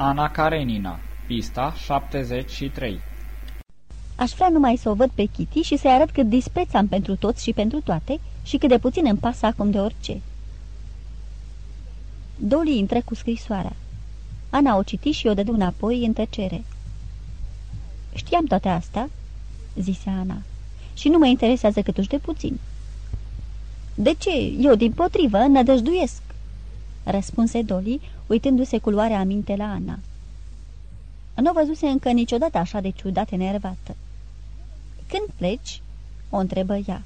Ana Karenina Pista 73 Aș vrea numai să o văd pe Kitty și să-i arăt cât dispreț am pentru toți și pentru toate și cât de puțin îmi pasă acum de orice. Dolly intră cu scrisoarea. Ana o citi și o dădu înapoi în tăcere. Știam toate astea, zise Ana, și nu mă interesează câtuși de puțin. De ce? Eu, din potrivă, nădăjduiesc, răspunse Dolly, uitându-se cu luarea aminte la Ana. Nu văzuse încă niciodată așa de ciudat enervată. Când pleci?" o întrebă ea.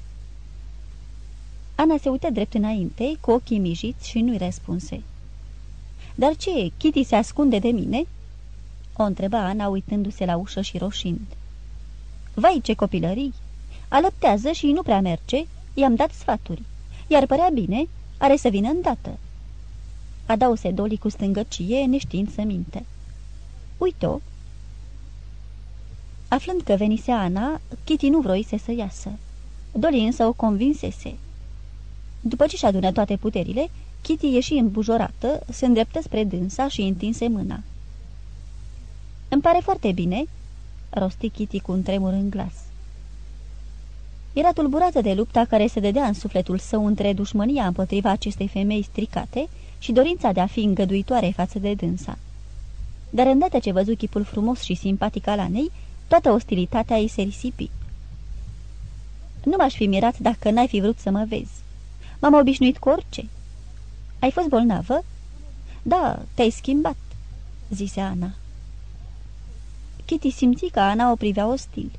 Ana se uită drept înainte, cu ochii mijiți și nu-i răspunse. Dar ce, Kitty se ascunde de mine?" o întreba Ana uitându-se la ușă și roșind. Vai, ce copilării! Alăptează și nu prea merge, i-am dat sfaturi. Iar părea bine, are să vină îndată." Adause Doli cu stângăcie, neștiind să minte. Uite-o!" Aflând că venise Ana, Kitty nu vroise să iasă. Doli însă o convinsese. După ce și adună toate puterile, Kitty ieși îmbujorată, se îndreptă spre dânsa și întinse mâna. Îmi pare foarte bine," rosti Kitty cu un tremur în glas. Era tulburată de lupta care se dădea în sufletul său între dușmânia împotriva acestei femei stricate și dorința de a fi îngăduitoare față de dânsa. Dar îndată ce văzu chipul frumos și simpatic al Anei, toată ostilitatea ei se risipi. Nu m-aș fi mirat dacă n-ai fi vrut să mă vezi. M-am obișnuit cu orice. Ai fost bolnavă? Da, te-ai schimbat, zise Ana. Kitty simți că Ana o privea ostil.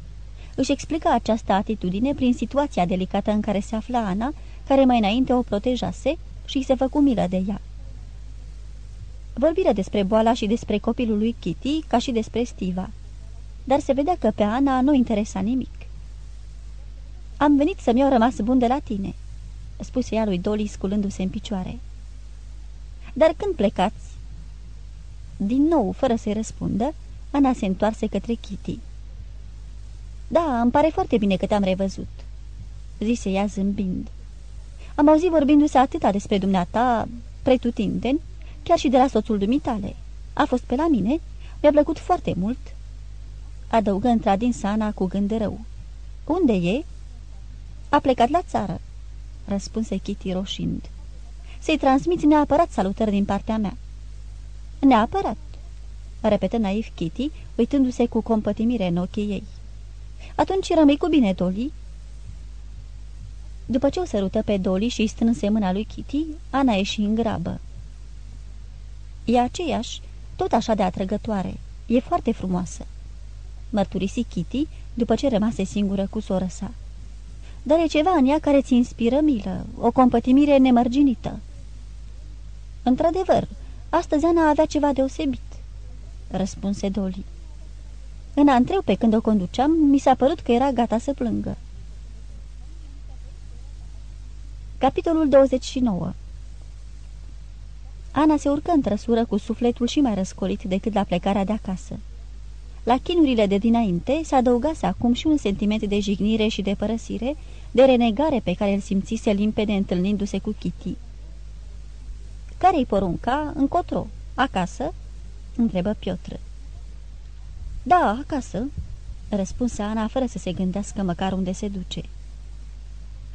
Își explica această atitudine prin situația delicată în care se afla Ana, care mai înainte o protejase și se făcu milă de ea. Vorbire despre boala și despre copilul lui Kitty, ca și despre Stiva. Dar se vedea că pe Ana nu interesa nimic. Am venit să-mi iau rămas bun de la tine," spuse ea lui Dolly sculându-se în picioare. Dar când plecați?" Din nou, fără să-i răspundă, Ana se întoarse către Kitty. Da, îmi pare foarte bine că te-am revăzut," zise ea zâmbind. Am auzit vorbindu-se atâta despre dumneata, pretutindeni, chiar și de la soțul dumitale. A fost pe la mine, mi-a plăcut foarte mult." Adăugă într-adin Sana cu gând de rău. Unde e?" A plecat la țară," răspunse Kitty roșind. Să-i transmiți neapărat salutări din partea mea." Neapărat," repetă naiv Kitty, uitându-se cu compătimire în ochii ei. Atunci rămâi cu bine, Dolly." După ce o sărută pe Dolly și strânse mâna lui Kitty, Ana ieși în grabă. E aceeași, tot așa de atrăgătoare. E foarte frumoasă." Mărturisi Kitty, după ce rămase singură cu soră sa. Dar e ceva în ea care ți inspiră milă, o compătimire nemărginită." Într-adevăr, astăzi Ana avea ceva deosebit," răspunse Dolly. În antreu, pe când o conduceam, mi s-a părut că era gata să plângă. Capitolul 29 Ana se urcă în trăsură cu sufletul și mai răscolit decât la plecarea de acasă. La chinurile de dinainte se adăugase acum și un sentiment de jignire și de părăsire, de renegare pe care îl simțise limpede întâlnindu-se cu Kitty. Care-i porunca? Încotro? Acasă?" întrebă Piotr. Da, acasă," răspunse Ana, fără să se gândească măcar unde se duce.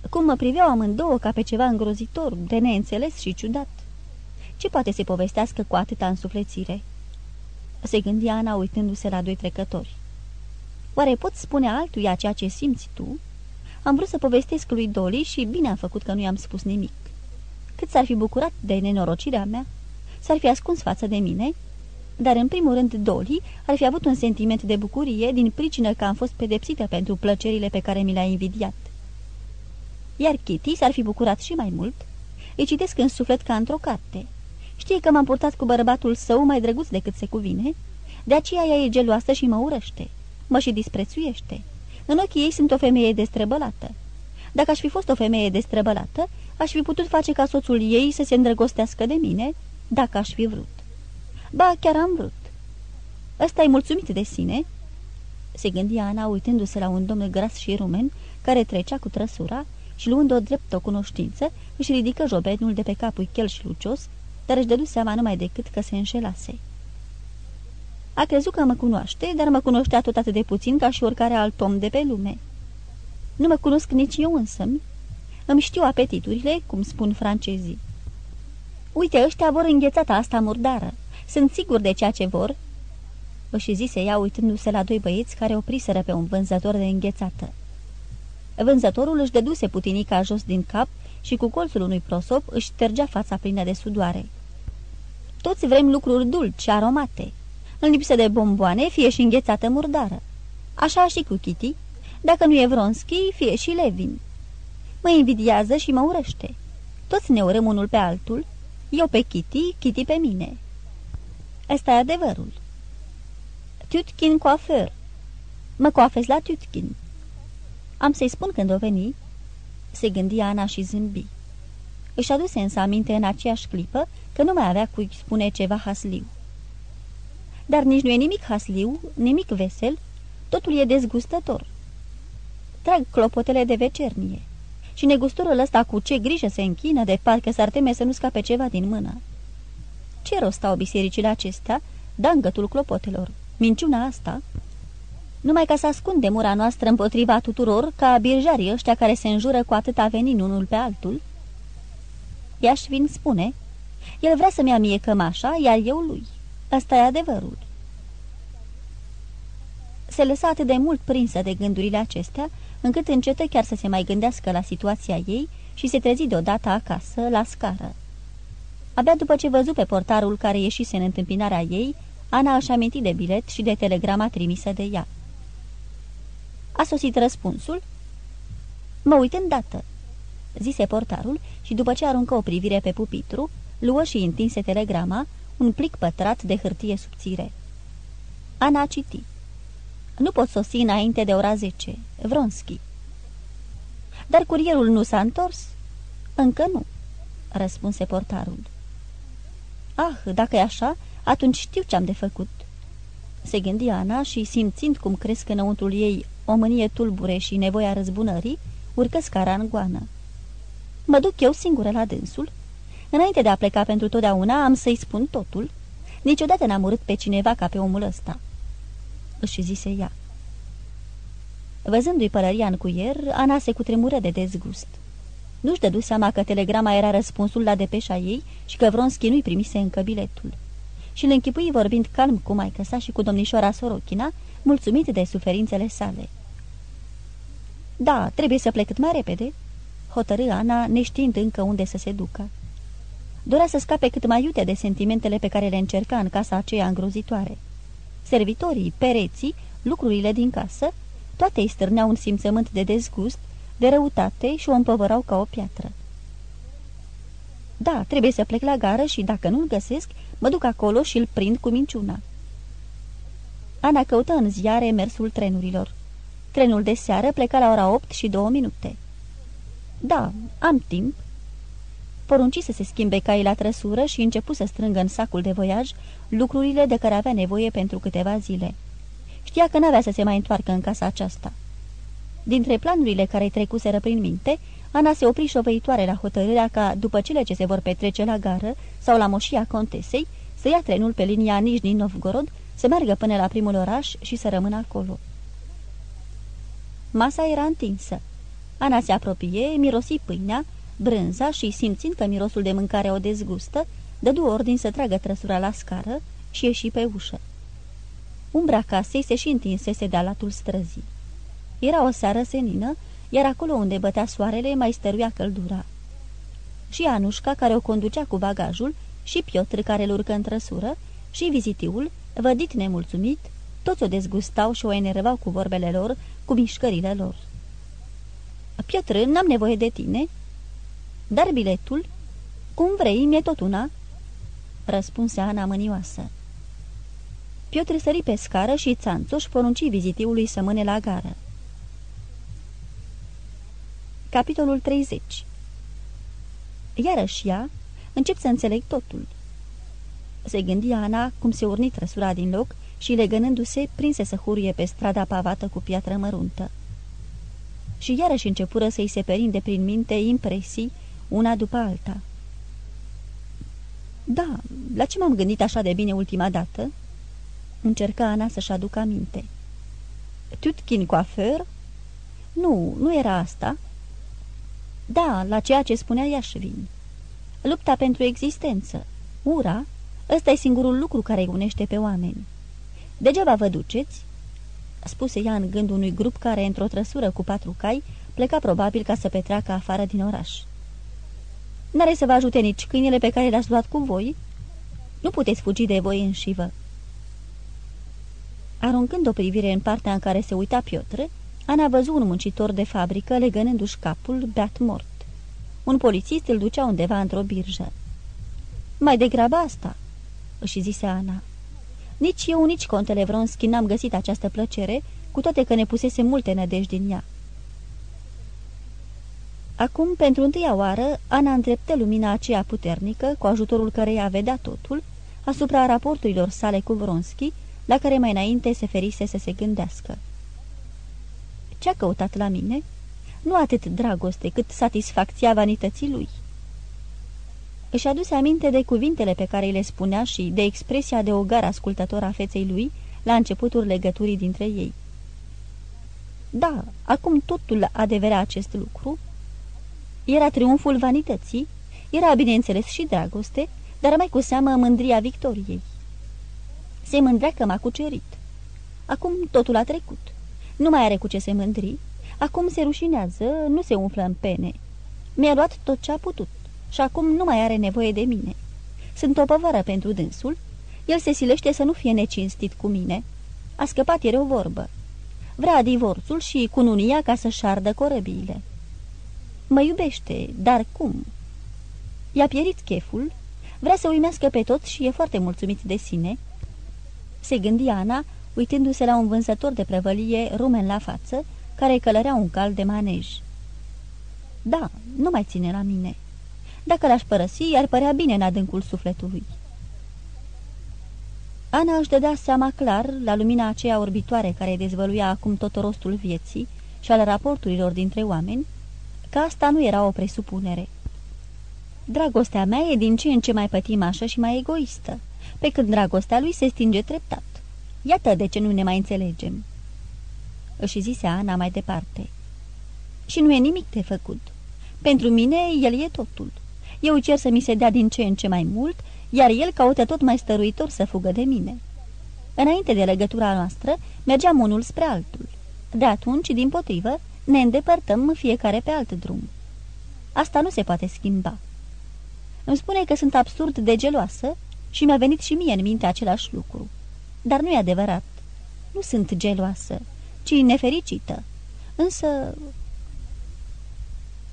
Cum mă priveau amândouă ca pe ceva îngrozitor, de neînțeles și ciudat. Ce poate să povestească cu atâta însuflețire?" Se gândea Ana uitându-se la doi trecători. Oare poți spune altuia ceea ce simți tu?" Am vrut să povestesc lui Dolly și bine am făcut că nu i-am spus nimic. Cât s-ar fi bucurat de nenorocirea mea? S-ar fi ascuns față de mine?" dar în primul rând Dolly ar fi avut un sentiment de bucurie din pricină că am fost pedepsită pentru plăcerile pe care mi le-a invidiat. Iar Kitty s-ar fi bucurat și mai mult. Îi citesc în suflet ca într-o carte. Știe că m-am purtat cu bărbatul său mai drăguț decât se cuvine, de aceea ea e geloasă și mă urăște. Mă și disprețuiește. În ochii ei sunt o femeie destrăbălată. Dacă aș fi fost o femeie destrăbălată, aș fi putut face ca soțul ei să se îndrăgostească de mine, dacă aș fi vrut. Ba, chiar am vrut. Ăsta e mulțumit de sine?" Se gândia Ana uitându-se la un domn gras și rumen care trecea cu trăsura și luând o dreptă cunoștință, își ridică jobenul de pe capul chel și lucios, dar își dădu seama numai decât că se înșelase. A crezut că mă cunoaște, dar mă cunoștea tot atât de puțin ca și oricare alt om de pe lume. Nu mă cunosc nici eu însă -mi. Îmi știu apetiturile, cum spun francezii. Uite, ăștia vor înghețata asta murdară. Sunt sigur de ceea ce vor." Își zise ea uitându-se la doi băieți care opriseră pe un vânzător de înghețată. Vânzătorul își dăduse putinica jos din cap și cu colțul unui prosop își ștergea fața plină de sudoare. Toți vrem lucruri dulci și aromate. În lipsă de bomboane, fie și înghețată murdară. Așa și cu Kitty. Dacă nu e Vronski, fie și Levin. Mă invidiază și mă urăște. Toți ne urăm unul pe altul. Eu pe Kitty, Kitty pe mine. Asta e adevărul. Tutkin coafer. Mă coafez la Tutkin. Am să-i spun când o veni. Se gândi Ana și zâmbi. Își aduse însă aminte în aceeași clipă că nu mai avea cui spune ceva hasliu. Dar nici nu e nimic hasliu, nimic vesel, totul e dezgustător. Trag clopotele de vecernie și negusturul ăsta cu ce grijă se închină de parcă s-ar teme să nu scape ceva din mână. Ce rost au bisericile acestea, dangătul clopotelor, minciuna asta? Numai ca să ascunde mura noastră împotriva tuturor, ca birjarii ăștia care se înjură cu atâta venin unul pe altul? Iașvin spune, el vrea să-mi ia mie cămașa, iar eu lui. Asta e adevărul. Se lăsa atât de mult prinsă de gândurile acestea, încât încetă chiar să se mai gândească la situația ei și se trezi deodată acasă, la scară. Abia după ce văzu pe portarul care ieșise în întâmpinarea ei, Ana își aminti de bilet și de telegrama trimisă de ea. A sosit răspunsul? Mă uit îndată, zise portarul și după ce aruncă o privire pe pupitru, luă și întinse telegrama, un plic pătrat de hârtie subțire. Ana citi. Nu pot sosi înainte de ora 10. Vronski. Dar curierul nu s-a întors? Încă nu, răspunse portarul. Ah, dacă e așa, atunci știu ce am de făcut. Se gândi Ana și, simțind cum cresc înăuntrul ei o mânie tulbure și nevoia răzbunării, urcă scara în goană. Mă duc eu singură la dânsul? Înainte de a pleca pentru totdeauna, am să-i spun totul. Niciodată n-am urât pe cineva ca pe omul ăsta. Își zise ea. Văzându-i pălăria în cuier, Ana se cutremură de dezgust. Nu-și dădu seama că telegrama era răspunsul la depeșa ei și că Vronski nu-i primise încă biletul. Și îl închipui vorbind calm cu maică sa și cu domnișoara Sorochina, mulțumit de suferințele sale. Da, trebuie să plec cât mai repede," hotărâ Ana, neștiind încă unde să se ducă. Dorea să scape cât mai iute de sentimentele pe care le încerca în casa aceea îngrozitoare. Servitorii, pereții, lucrurile din casă, toate îi stârneau un simțământ de dezgust, de răutate și o împovărau ca o piatră. Da, trebuie să plec la gară și, dacă nu-l găsesc, mă duc acolo și îl prind cu minciuna. Ana căută în ziare mersul trenurilor. Trenul de seară pleca la ora 8 și 2 minute. Da, am timp. Porunci să se schimbe caii la trăsură și începu să strângă în sacul de voiaj lucrurile de care avea nevoie pentru câteva zile. Știa că n-avea să se mai întoarcă în casa aceasta. Dintre planurile care îi trecuseră prin minte, Ana se opri șovăitoare la hotărârea ca, după cele ce se vor petrece la gară sau la moșia contesei, să ia trenul pe linia Nijni-Novgorod, să meargă până la primul oraș și să rămână acolo. Masa era întinsă. Ana se apropie, mirosi pâinea, brânza și, simțind că mirosul de mâncare o dezgustă, dădu ordin să tragă trăsura la scară și ieși pe ușă. Umbra casei se și întinsese de-a latul străzii. Era o seară senină, iar acolo unde bătea soarele mai stăruia căldura. Și Anușca, care o conducea cu bagajul, și Piotr, care îl urcă în trăsură, și vizitiul, vădit nemulțumit, toți o dezgustau și o enervau cu vorbele lor, cu mișcările lor. Piotr, n-am nevoie de tine." Dar biletul?" Cum vrei, mi-e tot una." Răspunse Ana mânioasă. Piotr sări pe scară și țanțoș porunci vizitiului să mâne la gară. Capitolul 30 Iarăși ea, încep să înțeleg totul. Se gândi Ana cum se urni trăsura din loc și, legănându-se, prinse să hurie pe strada pavată cu piatră măruntă. Și iarăși începură să-i se perinde prin minte impresii, una după alta. Da, la ce m-am gândit așa de bine ultima dată?" Încerca Ana să-și aducă aminte. Tutkin coafeur? Nu, nu era asta. Da, la ceea ce spunea Iașvin. Lupta pentru existență. Ura, ăsta e singurul lucru care îi unește pe oameni. Degeaba vă duceți? Spuse ea în gând unui grup care, într-o trăsură cu patru cai, pleca probabil ca să petreacă afară din oraș. N-are să vă ajute nici câinele pe care l-ați luat cu voi? Nu puteți fugi de voi înșivă. Aruncând o privire în partea în care se uita Piotr, Ana văzut un muncitor de fabrică legănându-și capul, beat mort. Un polițist îl ducea undeva într-o birjă. Mai degrabă asta," își zise Ana. Nici eu, nici contele Vronski n-am găsit această plăcere, cu toate că ne pusese multe nădejdi din ea. Acum, pentru întâia oară, Ana îndreptă lumina aceea puternică, cu ajutorul căreia vedea totul, asupra raporturilor sale cu Vronski, la care mai înainte se ferise să se gândească. Ce-a căutat la mine? Nu atât dragoste, cât satisfacția vanității lui. Își aduse aminte de cuvintele pe care le spunea și de expresia de ogar ascultător a feței lui la începutul legăturii dintre ei. Da, acum totul adeverea acest lucru. Era triumful vanității, era, bineînțeles, și dragoste, dar mai cu seamă mândria victoriei. Se mândrea că m-a cucerit. Acum totul a trecut. Nu mai are cu ce se mândri. Acum se rușinează, nu se umflă în pene. Mi-a luat tot ce a putut și acum nu mai are nevoie de mine. Sunt o păvară pentru dânsul. El se silește să nu fie necinstit cu mine. A scăpat ieri o vorbă. Vrea divorțul și cununia ca să-și ardă corăbiile. Mă iubește, dar cum? I-a pierit cheful, vrea să uimească pe toți și e foarte mulțumit de sine. Se gândi Ana, uitându-se la un vânzător de prăvălie rumen la față, care călărea un cal de manej. Da, nu mai ține la mine. Dacă l-aș părăsi, ar părea bine în adâncul sufletului. Ana își dădea seama clar, la lumina aceea orbitoare care dezvăluia acum tot rostul vieții și al raporturilor dintre oameni, că asta nu era o presupunere. Dragostea mea e din ce în ce mai pătimașă și mai egoistă, pe când dragostea lui se stinge treptat. Iată de ce nu ne mai înțelegem." Își zise Ana mai departe. Și nu e nimic de făcut. Pentru mine, el e totul. Eu cer să mi se dea din ce în ce mai mult, iar el caută tot mai stăruitor să fugă de mine. Înainte de legătura noastră, mergeam unul spre altul. De atunci, din potrivă, ne îndepărtăm fiecare pe alt drum. Asta nu se poate schimba. Îmi spune că sunt absurd de geloasă și mi-a venit și mie în minte același lucru. Dar nu e adevărat. Nu sunt geloasă, ci nefericită. Însă...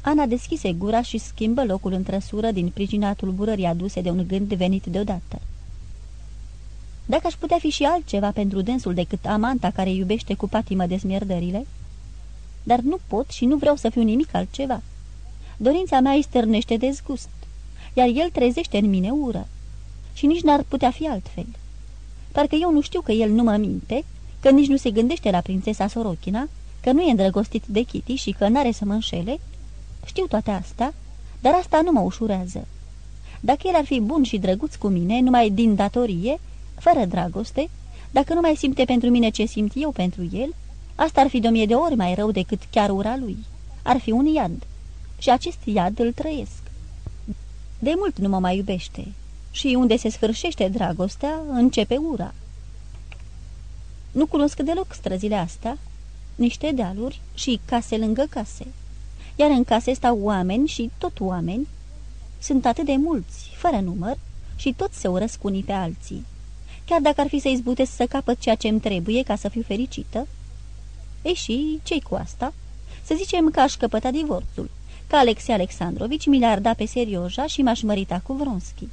Ana deschise gura și schimbă locul în trăsură din pricina tulburării aduse de un gând venit deodată. Dacă aș putea fi și altceva pentru dânsul decât amanta care iubește cu patimă desmierdările, dar nu pot și nu vreau să fiu nimic altceva. Dorința mea îi stârnește dezgust, iar el trezește în mine ură. Și nici n-ar putea fi altfel. Parcă eu nu știu că el nu mă minte, că nici nu se gândește la prințesa Sorochina, că nu e îndrăgostit de Kitty și că n-are să mă înșele. Știu toate astea, dar asta nu mă ușurează. Dacă el ar fi bun și drăguț cu mine, numai din datorie, fără dragoste, dacă nu mai simte pentru mine ce simt eu pentru el, asta ar fi de o mie de ori mai rău decât chiar ura lui. Ar fi un iad. Și acest iad îl trăiesc. De mult nu mă mai iubește și unde se sfârșește dragostea, începe ura. Nu cunosc deloc străzile astea, niște dealuri și case lângă case. Iar în case stau oameni și tot oameni. Sunt atât de mulți, fără număr, și toți se urăsc unii pe alții. Chiar dacă ar fi să izbutesc să capăt ceea ce îmi trebuie ca să fiu fericită. E și ce cu asta? Să zicem că aș căpăta divorțul, că Alexei Alexandrovici mi le-ar da pe Serioja și m-aș mărita cu Vronski.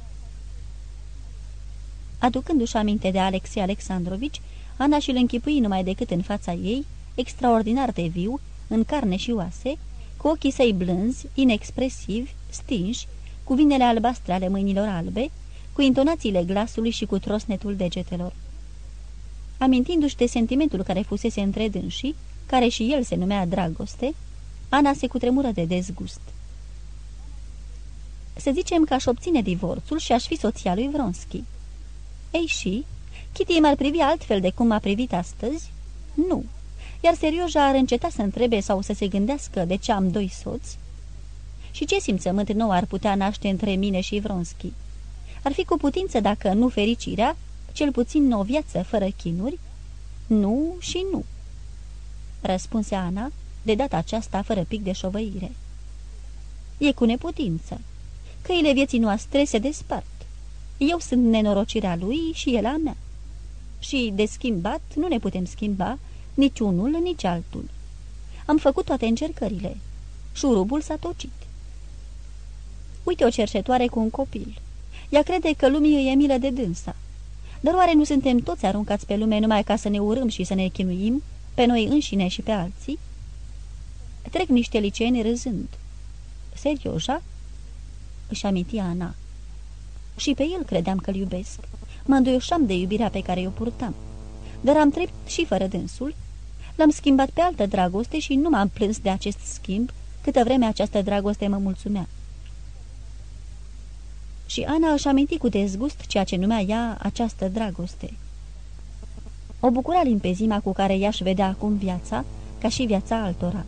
Aducându-și aminte de Alexei Alexandrovici, Ana și-l închipui numai decât în fața ei, extraordinar de viu, în carne și oase, cu ochii săi blânzi, inexpresivi, stinși, cu vinele albastre ale mâinilor albe, cu intonațiile glasului și cu trosnetul degetelor. Amintindu-și de sentimentul care fusese între dânsii, care și el se numea dragoste, Ana se cutremură de dezgust. Să zicem că aș obține divorțul și aș fi soția lui Vronski. Ei și, Kitty m-ar privi altfel de cum m-a privit astăzi? Nu. Iar Serioja ar înceta să întrebe sau să se gândească de ce am doi soți? Și ce simțământ nou ar putea naște între mine și Vronski? Ar fi cu putință dacă nu fericirea, cel puțin o viață fără chinuri? Nu și nu. Răspunse Ana, de data aceasta fără pic de șovăire. E cu neputință. Căile vieții noastre se despart. Eu sunt nenorocirea lui și el a mea. Și de schimbat nu ne putem schimba nici unul, nici altul. Am făcut toate încercările. Șurubul s-a tocit. Uite o cercetoare cu un copil. Ea crede că lumii îi e milă de dânsa. Dar oare nu suntem toți aruncați pe lume numai ca să ne urâm și să ne chinuim, pe noi înșine și pe alții? Trec niște liceeni râzând. Serioja? Își aminti Ana. Și pe el credeam că-l iubesc. Mă înduioșam de iubirea pe care o purtam. Dar am trept și fără dânsul. L-am schimbat pe altă dragoste și nu m-am plâns de acest schimb, câtă vreme această dragoste mă mulțumea. Și Ana își aminti cu dezgust ceea ce numea ea această dragoste. O bucura limpezima cu care ea își vedea acum viața, ca și viața altora.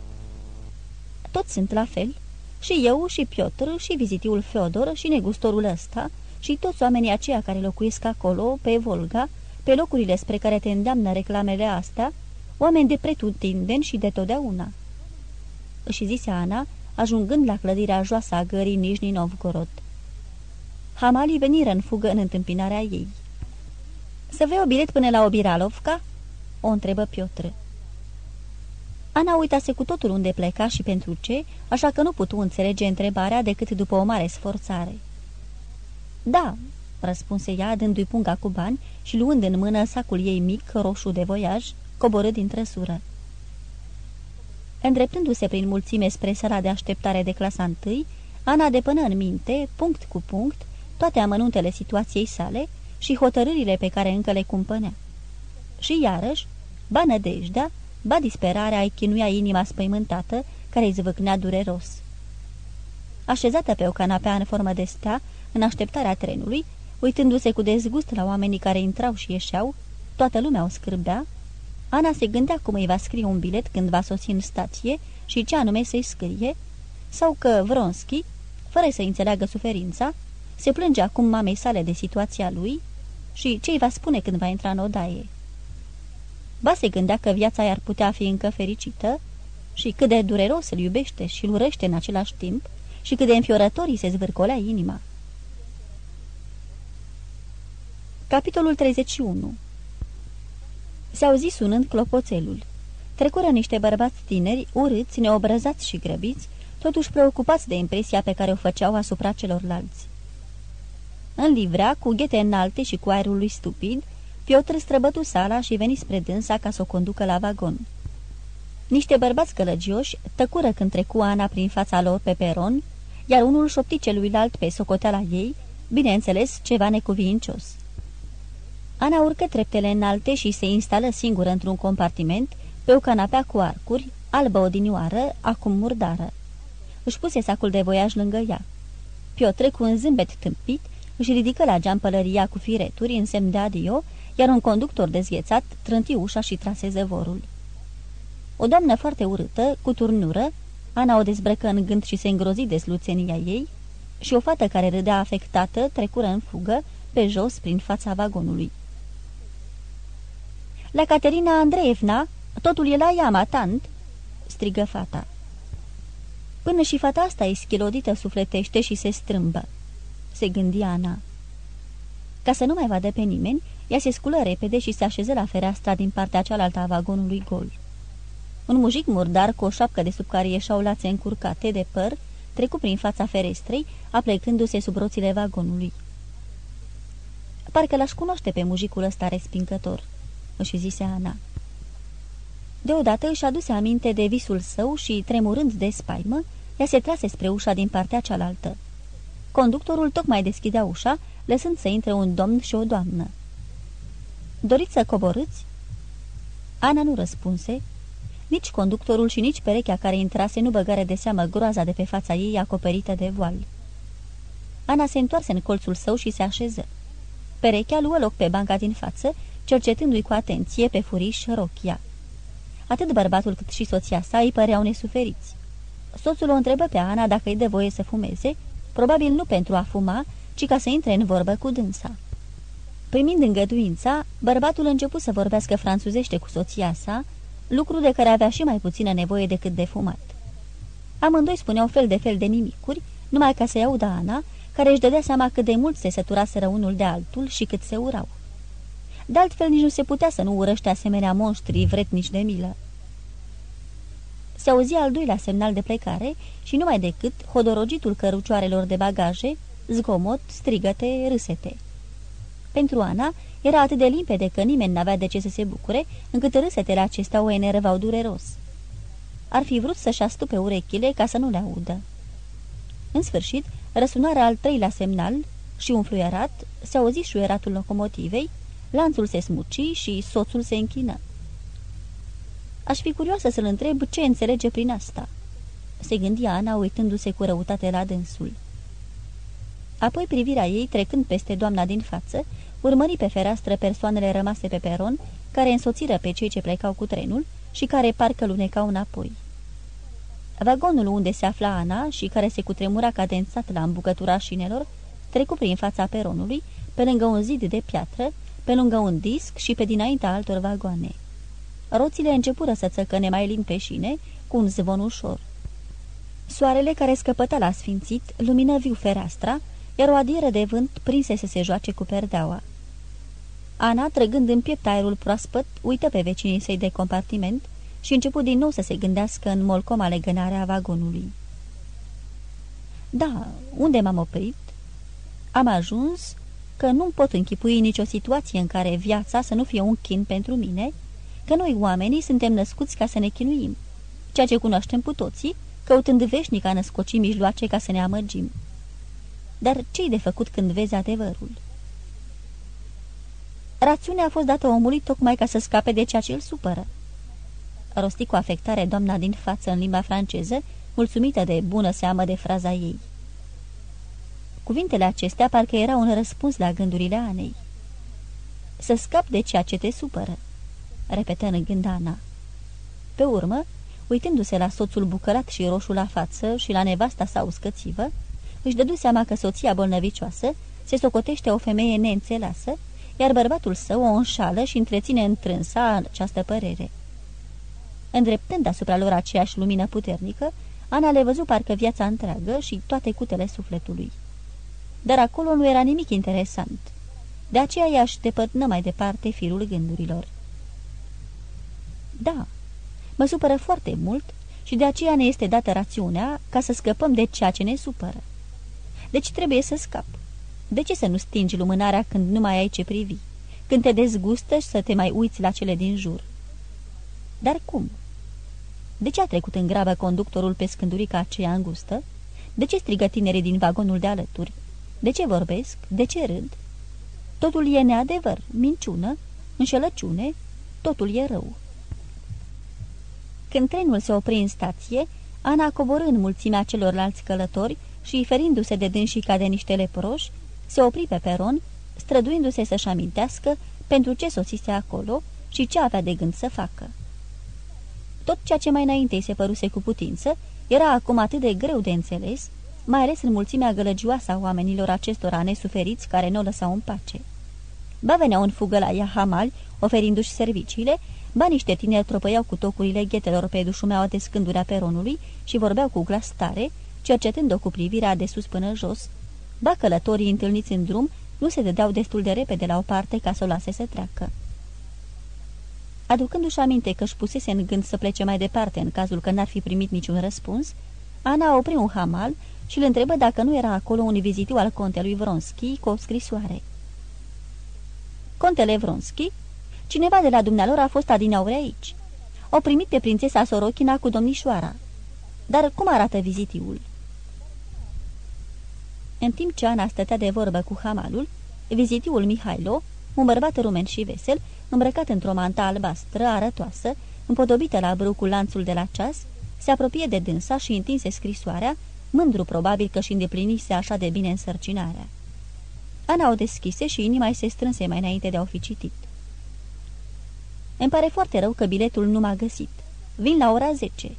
Toți sunt la fel, și eu, și Piotr, și vizitiul Feodor, și negustorul ăsta, și toți oamenii aceia care locuiesc acolo, pe Volga, pe locurile spre care te îndeamnă reclamele astea, oameni de pretutindeni și de totdeauna. Își zise Ana, ajungând la clădirea joasă a gării Nijni Novgorod. Hamalii veniră în fugă în întâmpinarea ei. Să vei o bilet până la Obiralovka?" o întrebă Piotr. Ana uitase cu totul unde pleca și pentru ce, așa că nu putu înțelege întrebarea decât după o mare sforțare. Da," răspunse ea, dându-i punga cu bani și luând în mână sacul ei mic, roșu de voiaj, coborât din trăsură. Îndreptându-se prin mulțime spre sala de așteptare de clasa întâi, Ana depănă în minte, punct cu punct, toate amănuntele situației sale și hotărârile pe care încă le cumpănea. Și iarăși, ba nădejdea, ba disperarea îi chinuia inima spăimântată, care îi zvâcnea dureros. Așezată pe o canapea în formă de stea, în așteptarea trenului, uitându-se cu dezgust la oamenii care intrau și ieșeau, toată lumea o scârbea, Ana se gândea cum îi va scrie un bilet când va sosi în stație și ce anume să-i scrie, sau că Vronski, fără să înțeleagă suferința, se plânge acum mamei sale de situația lui și ce îi va spune când va intra în odaie. Ba se gândea că viața i-ar putea fi încă fericită și cât de dureros îl iubește și îl urăște în același timp și cât de înfiorător îi se zvârcolea inima. Capitolul 31 Se auzi sunând clopoțelul. Trecură niște bărbați tineri, urâți, neobrăzați și grăbiți, totuși preocupați de impresia pe care o făceau asupra celorlalți. În livrea, cu ghete înalte și cu aerul lui stupid, Piotr străbătu sala și veni spre dânsa ca să o conducă la vagon. Niște bărbați călăgioși tăcură când trecu Ana prin fața lor pe peron, iar unul șopti celuilalt pe socoteala ei, bineînțeles ceva necuvincios. Ana urcă treptele înalte și se instală singură într-un compartiment, pe o canapea cu arcuri, albă odinioară, acum murdară. Își puse sacul de voiaj lângă ea. Piotr, cu un zâmbet tâmpit, își ridică la geam pălăria cu fireturi în semn de adio, iar un conductor dezghețat trânti ușa și trase zăvorul. O doamnă foarte urâtă, cu turnură, Ana o dezbrăcă în gând și se îngrozi de sluțenia ei, și o fată care râdea afectată trecură în fugă, pe jos, prin fața vagonului. La Caterina Andreevna, totul e la ea, matant!" strigă fata. Până și fata asta e schilodită sufletește și se strâmbă se gândi Ana. Ca să nu mai vadă pe nimeni, ea se sculă repede și se așeză la fereastra din partea cealaltă a vagonului gol. Un mujic murdar cu o șapcă de sub care ieșau lațe încurcate de păr trecu prin fața ferestrei, aplecându-se sub roțile vagonului. Parcă l-aș cunoaște pe mujicul ăsta respingător, își zise Ana. Deodată își aduse aminte de visul său și, tremurând de spaimă, ea se trase spre ușa din partea cealaltă. Conductorul tocmai deschidea ușa, lăsând să intre un domn și o doamnă. Doriți să coborâți?" Ana nu răspunse. Nici conductorul și nici perechea care intrase nu băgare de seamă groaza de pe fața ei acoperită de voal. Ana se întoarse în colțul său și se așeză. Perechea luă loc pe banca din față, cercetându-i cu atenție pe furiș rochia. Atât bărbatul cât și soția sa îi păreau nesuferiți. Soțul o întrebă pe Ana dacă îi de voie să fumeze, probabil nu pentru a fuma, ci ca să intre în vorbă cu dânsa. Primind îngăduința, bărbatul a început să vorbească franțuzește cu soția sa, lucru de care avea și mai puțină nevoie decât de fumat. Amândoi spuneau fel de fel de nimicuri, numai ca să-i audă Ana, care își dădea seama cât de mult se săturaseră unul de altul și cât se urau. De altfel nici nu se putea să nu urăște asemenea monștri vretnici de milă. Se auzi al doilea semnal de plecare și numai decât hodorogitul cărucioarelor de bagaje, zgomot, strigăte, râsete. Pentru Ana era atât de limpede că nimeni n-avea de ce să se bucure, încât râsetele acestea o enervau dureros. Ar fi vrut să-și astupe urechile ca să nu le audă. În sfârșit, răsunarea al treilea semnal și un fluierat, se auzi șuieratul locomotivei, lanțul se smuci și soțul se închină. Aș fi curioasă să-l întreb ce înțelege prin asta. Se gândia Ana uitându-se cu răutate la dânsul. Apoi privirea ei, trecând peste doamna din față, urmări pe fereastră persoanele rămase pe peron, care însoțiră pe cei ce plecau cu trenul și care parcă lunecau înapoi. Vagonul unde se afla Ana și care se cutremura cadensat la îmbucătura șinelor, trecu prin fața peronului, pe lângă un zid de piatră, pe lângă un disc și pe dinaintea altor vagoane. Roțile începură să țăcăne mai lin pe șine, cu un zvon ușor. Soarele care scăpăta la sfințit lumină viu fereastra, iar o adieră de vânt prinse să se joace cu perdeaua. Ana, trăgând în piept aerul proaspăt, uită pe vecinii săi de compartiment și început din nou să se gândească în molcoma legănarea vagonului. Da, unde m-am oprit? Am ajuns că nu pot închipui nicio situație în care viața să nu fie un chin pentru mine, că noi oamenii suntem născuți ca să ne chinuim, ceea ce cunoaștem cu toții, căutând veșnic a născoci mijloace ca să ne amăgim. Dar ce-i de făcut când vezi adevărul? Rațiunea a fost dată omului tocmai ca să scape de ceea ce îl supără. Rosti cu afectare doamna din față în limba franceză, mulțumită de bună seamă de fraza ei. Cuvintele acestea parcă erau un răspuns la gândurile Anei. Să scap de ceea ce te supără, repetă în gând Ana. Pe urmă, uitându-se la soțul bucărat și roșu la față și la nevasta sa uscățivă, își dădu seama că soția bolnăvicioasă se socotește o femeie neînțeleasă, iar bărbatul său o înșală și întreține întrânsa această părere. Îndreptând asupra lor aceeași lumină puternică, Ana le văzu parcă viața întreagă și toate cutele sufletului. Dar acolo nu era nimic interesant. De aceea ea își depărtnă mai departe firul gândurilor. Da, mă supără foarte mult și de aceea ne este dată rațiunea ca să scăpăm de ceea ce ne supără. Deci trebuie să scap. De ce să nu stingi lumânarea când nu mai ai ce privi? Când te dezgustă și să te mai uiți la cele din jur? Dar cum? De ce a trecut în grabă conductorul pe scândurica aceea îngustă? De ce strigă tinerii din vagonul de alături? De ce vorbesc? De ce râd? Totul e neadevăr, minciună, înșelăciune, totul e rău. Când trenul se opri în stație, Ana coborâ în mulțimea celorlalți călători și, ferindu-se de dânsii ca de niște leproși, se opri pe peron, străduindu-se să-și amintească pentru ce sosise acolo și ce avea de gând să facă. Tot ceea ce mai înainte îi se păruse cu putință era acum atât de greu de înțeles, mai ales în mulțimea gălăgioasă a oamenilor acestora nesuferiți care nu o lăsau în pace. Ba veneau în fugă la ea hamali, oferindu-și serviciile, ba niște tineri tropăiau cu tocurile ghetelor pe dușumeaua de scândurea peronului și vorbeau cu glas tare, cercetând-o cu privirea de sus până jos, ba călătorii întâlniți în drum nu se dădeau destul de repede la o parte ca să o lase să treacă. Aducându-și aminte că își pusese în gând să plece mai departe în cazul că n-ar fi primit niciun răspuns, Ana opri un hamal și îl întrebă dacă nu era acolo un vizitiu al contelui Vronski cu o scrisoare. Contele Vronski? Cineva de la dumnealor a fost adineauri aici. O primit pe prințesa Sorochina cu domnișoara. Dar cum arată vizitiul? În timp ce Ana stătea de vorbă cu hamalul, vizitiul Mihailo, un bărbat rumen și vesel, îmbrăcat într-o manta albastră, arătoasă, împodobită la brâu cu lanțul de la ceas, se apropie de dânsa și întinse scrisoarea, mândru probabil că și îndeplinise așa de bine însărcinarea. Ana o deschise și inima se strânse mai înainte de a o fi citit. Îmi pare foarte rău că biletul nu m-a găsit. Vin la ora zece."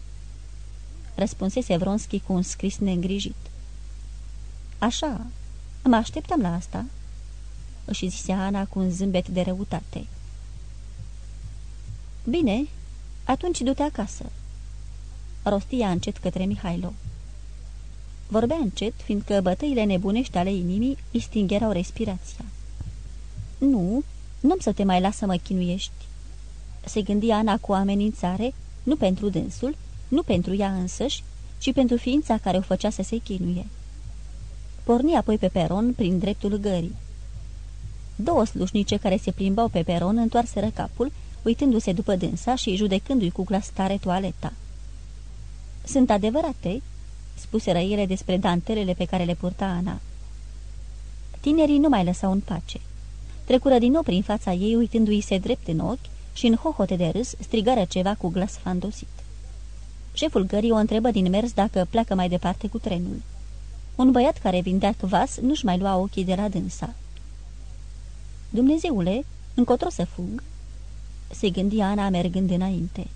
Răspunsese Vronski cu un scris neîngrijit. Așa, mă așteptam la asta," își zise Ana cu un zâmbet de răutate. Bine, atunci du-te acasă," rostia încet către Mihailo. Vorbea încet, fiindcă bătăile nebunești ale inimii îi stingerau respirația. Nu, nu-mi să te mai lasă mă chinuiești," se gândea Ana cu amenințare, nu pentru dânsul, nu pentru ea însăși, ci pentru ființa care o făcea să se chinuie. Porni apoi pe peron prin dreptul gării. Două slușnice care se plimbau pe peron întoarseră capul, uitându-se după dânsa și judecându-i cu glas tare toaleta. Sunt adevărate?" Spuseră ele despre dantelele pe care le purta Ana. Tinerii nu mai lăsau în pace. Trecură din nou prin fața ei, uitându-i se drept în ochi și în hohote de râs strigară ceva cu glas fandosit. Șeful gării o întrebă din mers dacă pleacă mai departe cu trenul. Un băiat care vindea vas nu-și mai lua ochii de la dânsa. Dumnezeule, încotro să fug?" se gândi Ana mergând înainte.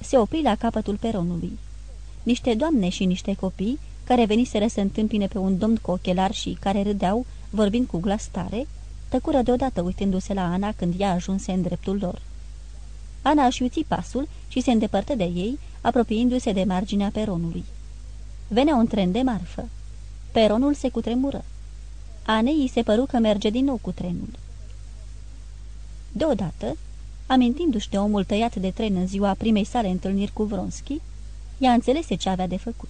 Se opri la capătul peronului. Niște doamne și niște copii, care veniseră să întâmpine pe un domn cu ochelari și care râdeau, vorbind cu glas tare, tăcură deodată uitându-se la Ana când ea ajunse în dreptul lor. Ana își uți pasul și se îndepărtă de ei, apropiindu-se de marginea peronului. Venea un tren de marfă. Peronul se cutremură. Anei îi se păru că merge din nou cu trenul. Deodată, amintindu-și de omul tăiat de tren în ziua primei sale întâlniri cu Vronski, ea înțelese ce avea de făcut.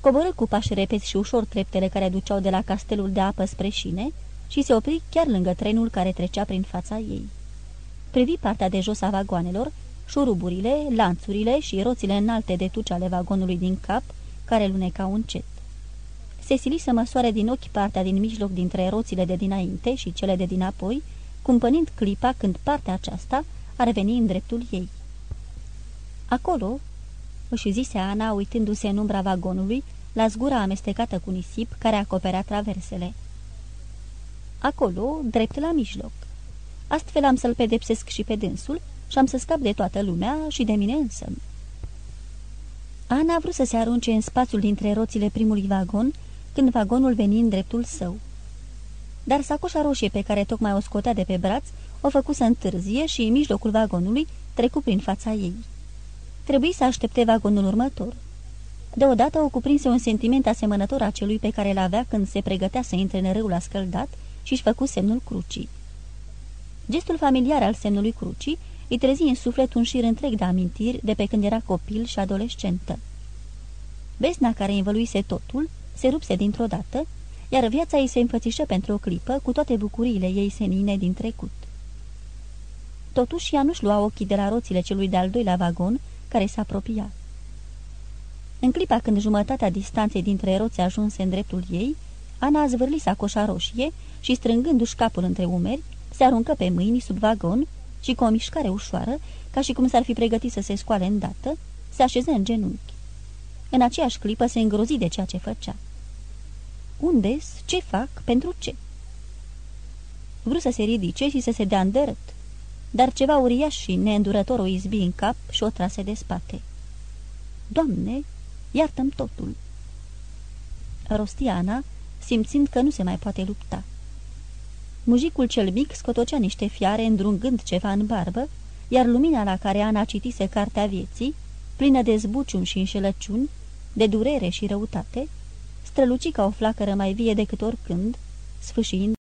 Coborâ cu pași repezi și ușor treptele care duceau de la castelul de apă spre șine și se opri chiar lângă trenul care trecea prin fața ei. Privi partea de jos a vagoanelor, șuruburile, lanțurile și roțile înalte de tuci ale vagonului din cap, care lunecau încet. Se sili să măsoare din ochi partea din mijloc dintre roțile de dinainte și cele de dinapoi, cumpănind clipa când partea aceasta ar veni în dreptul ei. Acolo, își zise Ana, uitându-se în umbra vagonului, la zgura amestecată cu nisip care acoperea traversele. Acolo, drept la mijloc. Astfel am să-l pedepsesc și pe dânsul și am să scap de toată lumea și de mine însă. Ana a vrut să se arunce în spațiul dintre roțile primului vagon, când vagonul veni în dreptul său. Dar sacoșa roșie pe care tocmai o scotea de pe braț o făcu să întârzie și în mijlocul vagonului trecu prin fața ei. Trebuie să aștepte vagonul următor. Deodată o cuprinse un sentiment asemănător a celui pe care l-avea când se pregătea să intre în râul ascăldat și-și făcu semnul crucii. Gestul familiar al semnului crucii îi trezi în suflet un șir întreg de amintiri de pe când era copil și adolescentă. Besna care învăluise totul se rupse dintr-o dată, iar viața ei se înfățișă pentru o clipă cu toate bucuriile ei senine din trecut. Totuși ea nu-și lua ochii de la roțile celui de-al doilea vagon, care se apropia. În clipa când jumătatea distanței dintre roți ajunse în dreptul ei, Ana a zvârlit sacoșa roșie și, strângându-și capul între umeri, se aruncă pe mâini sub vagon și, cu o mișcare ușoară, ca și cum s-ar fi pregătit să se scoale îndată, se așeză în genunchi. În aceeași clipă se îngrozi de ceea ce făcea. Unde-s? Ce fac? Pentru ce?" Vrut să se ridice și să se dea îndărât, dar ceva uriaș și neîndurător o izbi în cap și o trase de spate. Doamne, iartă-mi totul!" Rostiana, simțind că nu se mai poate lupta. Mujicul cel mic scotocea niște fiare îndrungând ceva în barbă, iar lumina la care Ana citise cartea vieții, plină de zbuciuni și înșelăciuni, de durere și răutate, străluci ca o flacără mai vie decât oricând, sfâșiind